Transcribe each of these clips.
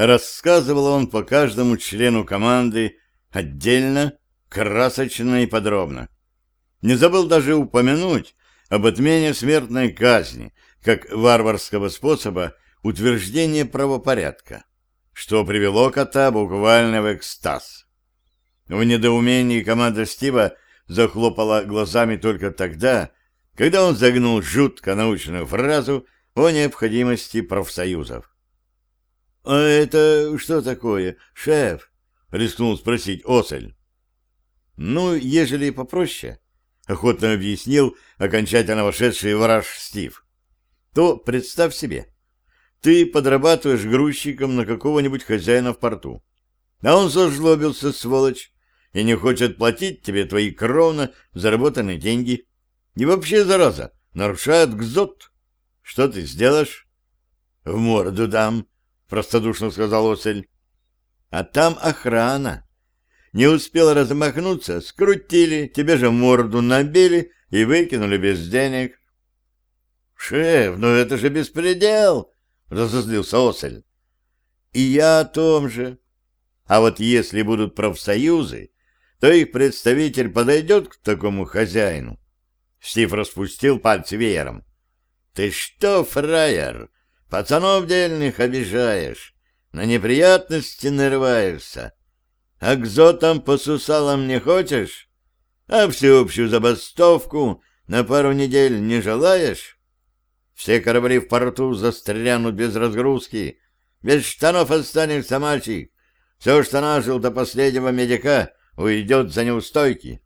Рассказывал он по каждому члену команды отдельно, красочно и подробно. Не забыл даже упомянуть об отмене смертной казни, как варварского способа утверждения правопорядка, что привело кота буквально в экстаз. В недоумении команда Стива захлопала глазами только тогда, когда он загнул жутко научную фразу о необходимости профсоюзов. — А это что такое, шеф? — рискнул спросить Осель. — Ну, ежели попроще, — охотно объяснил окончательно вошедший враж Стив, — то представь себе, ты подрабатываешь грузчиком на какого-нибудь хозяина в порту, а он зажлобился, сволочь, и не хочет платить тебе твои кровно заработанные деньги. И вообще, зараза, нарушает гзот. Что ты сделаешь? — В морду дам, — простодушно сказал Осель. — А там охрана. Не успел размахнуться, скрутили, тебе же морду набили и выкинули без денег. — Шеф, ну это же беспредел! — разозлился Осель. — И я о том же. А вот если будут профсоюзы, то их представитель подойдет к такому хозяину. Стив распустил пальцы веером. «Ты что, фраер, пацанов дельных обижаешь, на неприятности нарываешься, а к зотам по сусалам не хочешь, а всеобщую забастовку на пару недель не желаешь? Все корабли в порту застрянут без разгрузки, без штанов останешься, мальчик, все, что нажил до последнего медика, уйдет за неустойки.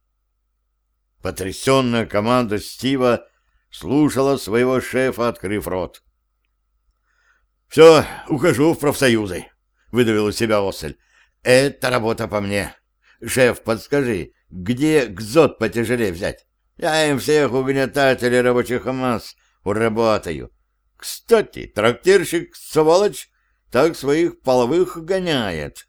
Потрясенная команда Стива слушала своего шефа, открыв рот. «Все, ухожу в профсоюзы», — выдавил из себя Осель. «Это работа по мне. Шеф, подскажи, где гзот потяжелее взять? Я им всех угнетателей рабочих масс уработаю. Кстати, трактирщик, сволочь, так своих половых гоняет».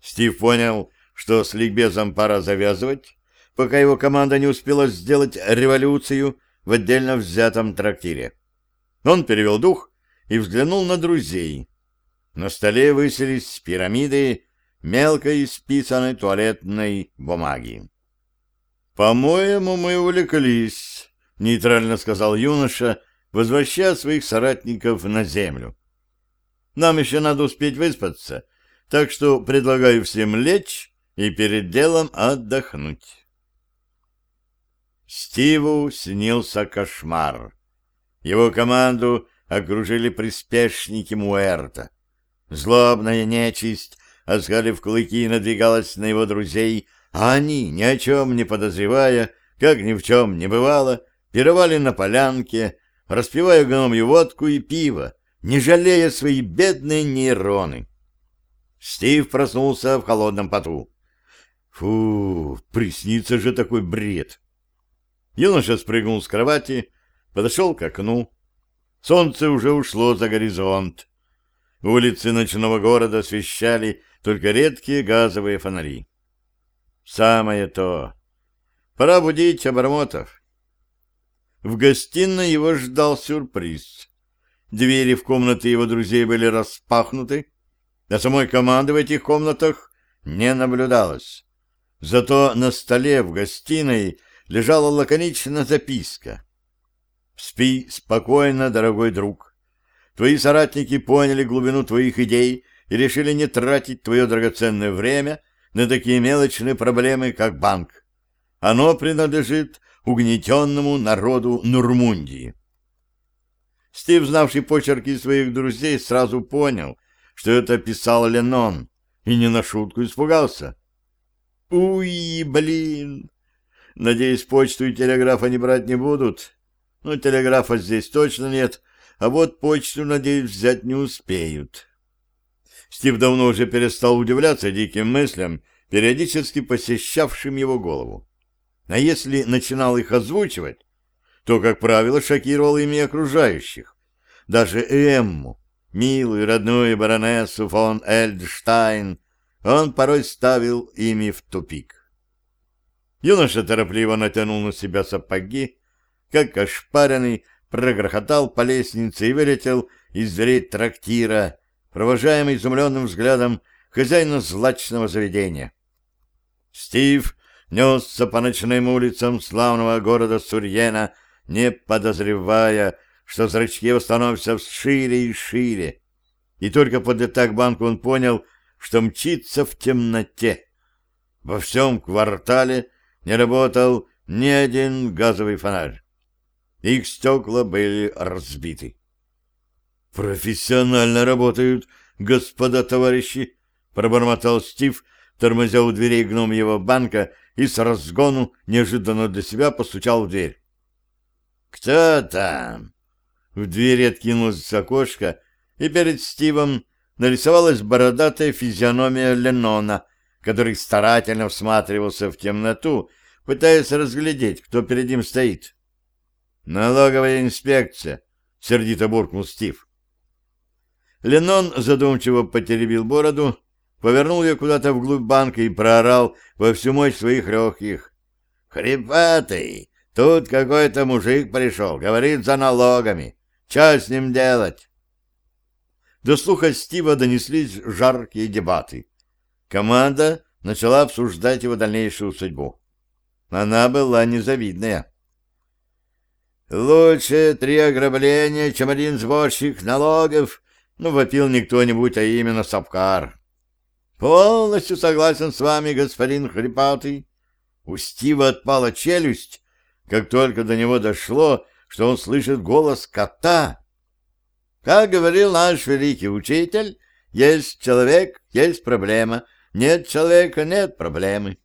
Стив понял, что с ликбезом пора завязывать, пока его команда не успела сделать революцию в отдельно взятом трактире. Он перевел дух и взглянул на друзей. На столе выселись пирамиды мелко исписанной туалетной бумаги. «По-моему, мы увлеклись», — нейтрально сказал юноша, возвращая своих соратников на землю. «Нам еще надо успеть выспаться, так что предлагаю всем лечь и перед делом отдохнуть. Стиву снился кошмар. Его команду окружили приспешники Муэрта. Злобная нечисть, оскалив клыки, надвигалась на его друзей, а они, ни о чем не подозревая, как ни в чем не бывало, пировали на полянке, распивая гномью водку и пиво, не жалея свои бедные нейроны. Стив проснулся в холодном поту. Фу, приснится же такой бред. Юноша спрыгнул с кровати, подошел к окну. Солнце уже ушло за горизонт. Улицы ночного города освещали только редкие газовые фонари. Самое то. Пора будить обормотов. В гостиной его ждал сюрприз. Двери в комнаты его друзей были распахнуты, а самой команды в этих комнатах не наблюдалось. Зато на столе в гостиной лежала лаконичная записка. «Спи спокойно, дорогой друг. Твои соратники поняли глубину твоих идей и решили не тратить твое драгоценное время на такие мелочные проблемы, как банк. Оно принадлежит угнетенному народу Нурмундии». Стив, знавший почерки своих друзей, сразу понял, что это писал Леннон, и не на шутку испугался. Уй, блин! Надеюсь, почту и телеграф они брать не будут. Ну, телеграфа здесь точно нет, а вот почту, надеюсь, взять не успеют. Стив давно уже перестал удивляться диким мыслям, периодически посещавшим его голову. А если начинал их озвучивать, то, как правило, шокировал ими окружающих. Даже Эмму, милую родную баронессу фон Эльдштайн, он порой ставил ими в тупик. Юноша торопливо натянул на себя сапоги, как ошпаренный, прогрохотал по лестнице и вылетел из дверей трактира, провожаемый изумленным взглядом хозяина злачного заведения. Стив несся по ночным улицам славного города Сурьена, не подозревая, что зрачки его становятся шире и шире. И только под так банку он понял, что мчится в темноте. Во всем квартале не работал ни один газовый фонарь. Их стекла были разбиты. «Профессионально работают, господа товарищи!» — пробормотал Стив, тормозя у дверей гномьего банка и с разгону неожиданно для себя постучал в дверь. «Кто там?» В двери откинулось окошко, и перед Стивом нарисовалась бородатая физиономия Леннона, который старательно всматривался в темноту, пытаясь разглядеть, кто перед ним стоит. «Налоговая инспекция», — сердито буркнул Стив. Ленон задумчиво потеребил бороду, повернул ее куда-то вглубь банка и проорал во всю мощь своих легких. «Хрипатый! Тут какой-то мужик пришел, говорит, за налогами. Что с ним делать?» До слуха Стива донеслись жаркие дебаты. Команда начала обсуждать его дальнейшую судьбу. Она была незавидная. «Лучше три ограбления, чем один сборщик налогов», ну, вопил не кто-нибудь, а именно Сапкар. «Полностью согласен с вами, господин Хрипатый». У Стива отпала челюсть, как только до него дошло, что он слышит голос кота. Как говорил наш великий учитель, есть человек, есть проблема, нет человека, нет проблемы.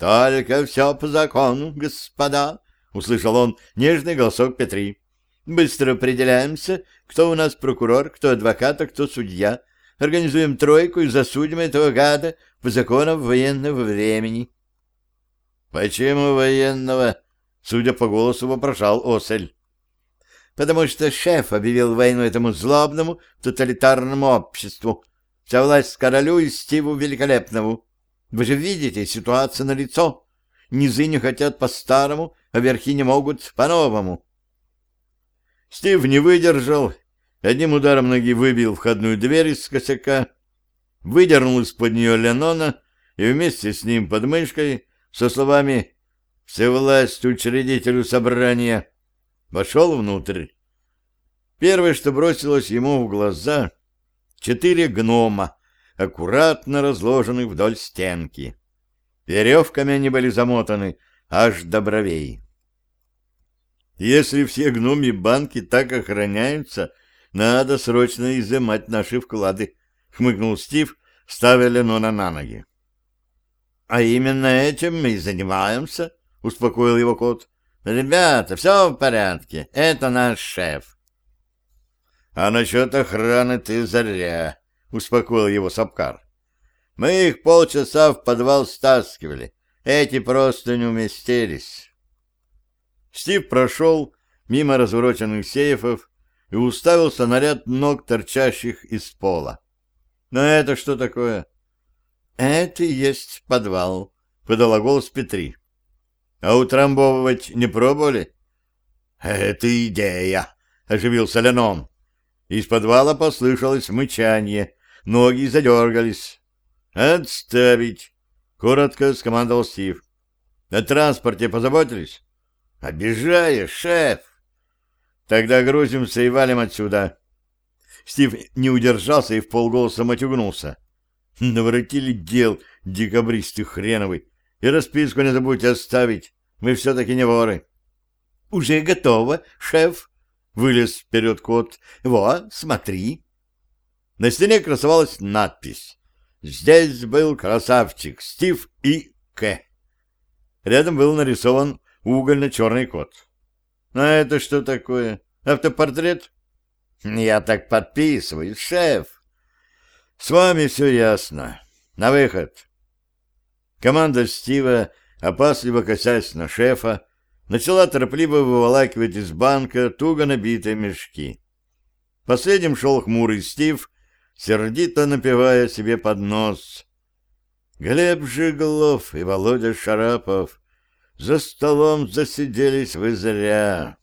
Только все по закону, господа, — услышал он нежный голосок Петри. Быстро определяемся, кто у нас прокурор, кто адвокат, а кто судья. Организуем тройку и засудим этого гада по законам военного времени. — Почему военного? — судя по голосу, вопрошал Осель. — Потому что шеф объявил войну этому злобному тоталитарному обществу. Вся власть королю и Стиву Великолепному. Вы же видите, ситуация на лицо. Низы не хотят по-старому, верхи не могут по-новому. Стив не выдержал, одним ударом ноги выбил входную дверь из косяка, выдернул из-под нее Ленона и вместе с ним под мышкой со словами «Всевласть учредителю собрания» вошел внутрь. Первое, что бросилось ему в глаза — четыре гнома, аккуратно разложенных вдоль стенки. Веревками они были замотаны аж до бровей. Если все гноми банки так охраняются, надо срочно изымать наши вклады, — хмыкнул Стив, ставя Ленона на ноги. — А именно этим мы и занимаемся, — успокоил его кот. — Ребята, все в порядке, это наш шеф. — А насчет охраны ты заря, — успокоил его Сапкар. — Мы их полчаса в подвал стаскивали, эти просто не уместились. Стив прошел мимо развороченных сейфов и уставился на ряд ног, торчащих из пола. «Но это что такое?» «Это и есть подвал», — подала голос Петри. «А утрамбовывать не пробовали?» «Это идея», — оживился Ленон. Из подвала послышалось мычание, ноги задергались. «Отставить!» — коротко скомандовал Стив. «О транспорте позаботились?» Обижаешь, шеф. Тогда грузимся и валим отсюда. Стив не удержался и в полголоса матюгнулся. Наворотили дел декабристы хреновый. И расписку не забудьте оставить. Мы все-таки не воры. Уже готово, шеф. Вылез вперед кот. Вот, смотри. На стене красовалась надпись. Здесь был красавчик Стив и К. Рядом был нарисован угольно-черный кот. А это что такое? Автопортрет? Я так подписываю, шеф. С вами все ясно. На выход. Команда Стива, опасливо косясь на шефа, начала торопливо выволакивать из банка туго набитые мешки. Последним шел хмурый Стив, сердито напевая себе под нос. Глеб Жиглов и Володя Шарапов за столом засиделись вы зря.